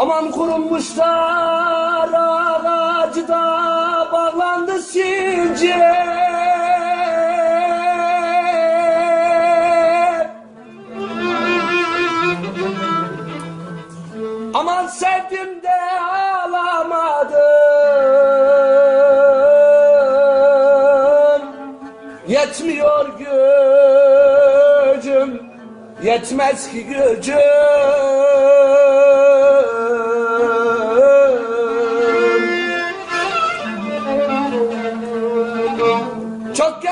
Aman kurulmuşlar ağacı da bağlandı sincap Aman sevdim de ağlamadım. Yetmiyor gücüm Yetmez ki gücüm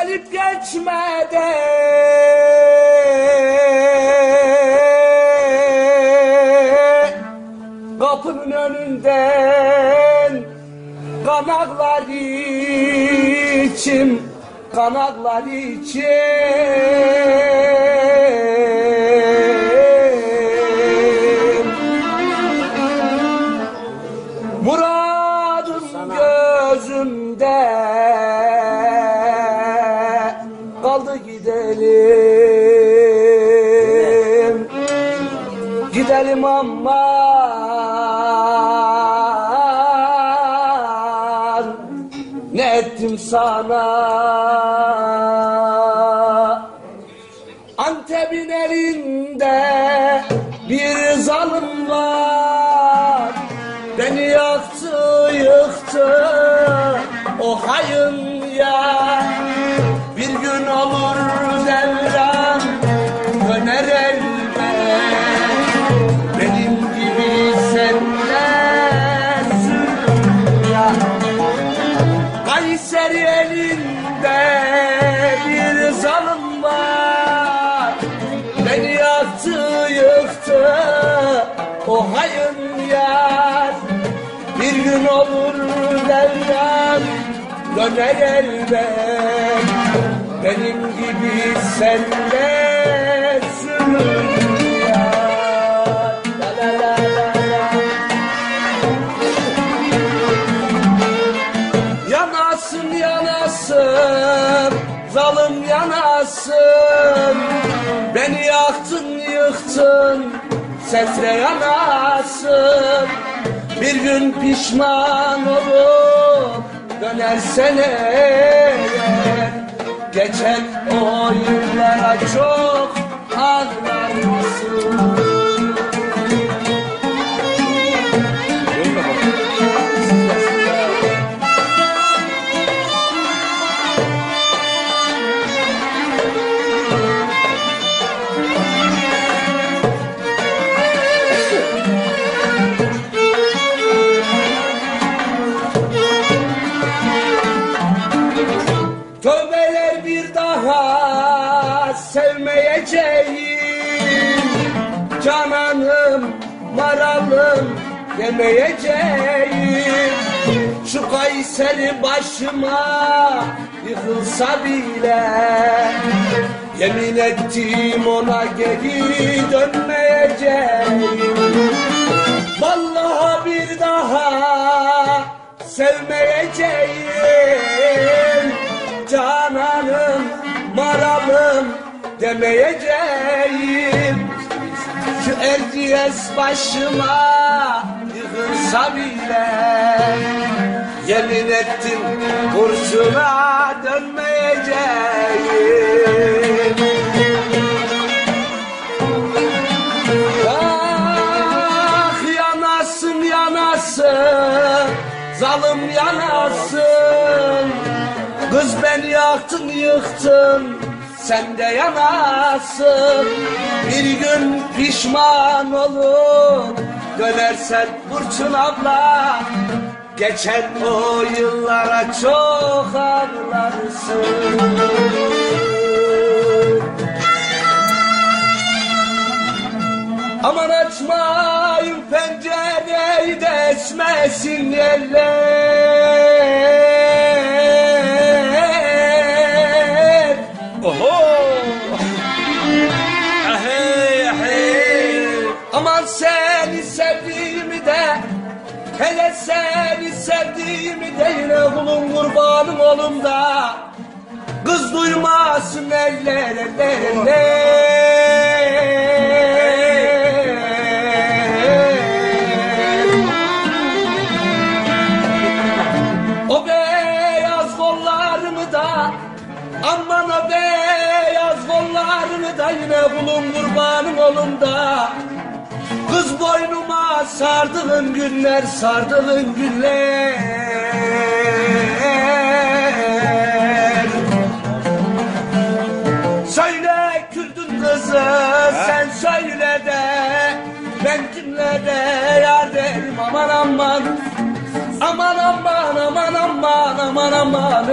gelip geçmeden Kapının önünden Kanaklar içim Kanaklar içim Kaldı gidelim. Gidelim aman Ne ettim sana? Antep'in elinde bir zalim var. Beni yaktı yıktı o hayın ya gün olur devran döner elbet. Benim gibi senle sürün ya Kayseri elinde bir zalim var. Beni yaktı yıktı o hayın yar. Bir gün olur devran döner elbet Benim gibi la Yanasın yanasın. Zalim yanasın. Beni yaktın yıktın. Sesle yanasın. Bir gün pişman olup Dönersen eğer Geçen o yıllara çok ağlarsın sevmeyeceğim Cananım, maralım demeyeceğim Şu Kayseri başıma yıkılsa bile Yemin ettim ona geri dönmeyeceğim. Vallahi bir daha sevmeyeceğim Cananım, maralım demeyeceğim. Şu Erciyes başıma yıkılsa bile Yemin ettim kurşuna dönmeyeceğim. Ah yanasın yanasın Zalim yanasın. Kız beni yaktın yıktın Sen de yanasın Bir gün pişman olup Dönersen Burçun abla. Geçen o yıllara çok ağlarsın. Aman açmayın pencereyi de esmesin seni sevdiğimi de Hele seni sevdiğimi de yine kulun kurbanım olum da. Kız duymasın eller eller O beyaz kollarını da Aman o beyaz kollarını da yine kulun kurbanım olum da sardığın günler sardığın günler Söyle Kürdün kızı sen söyle de Ben kimlere yar derim aman aman Aman aman aman aman aman aman. Aman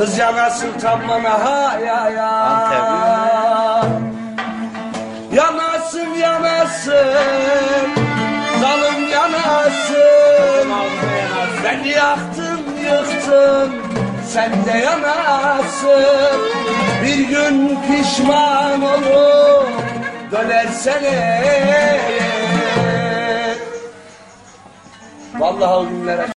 Kız yanasın tam bana ha ya ya. Yanasın yanasın Zalım yanasın Beni yaktın yıktın Sen de yanasın Bir gün pişman olup Dönersene Vallahi o günlere